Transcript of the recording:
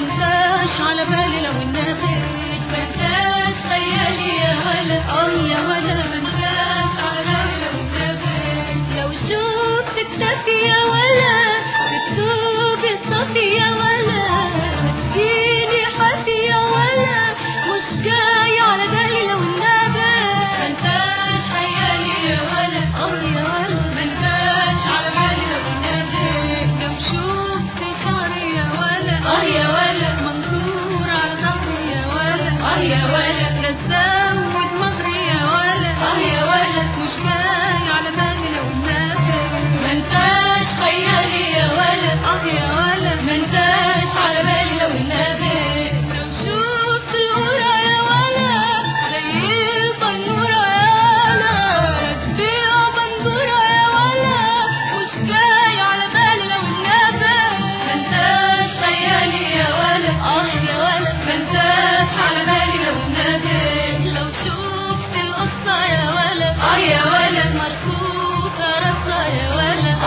ما على بالي لو النبي ما خيالي يا ولا يا ولا الدنيا ولا الثانية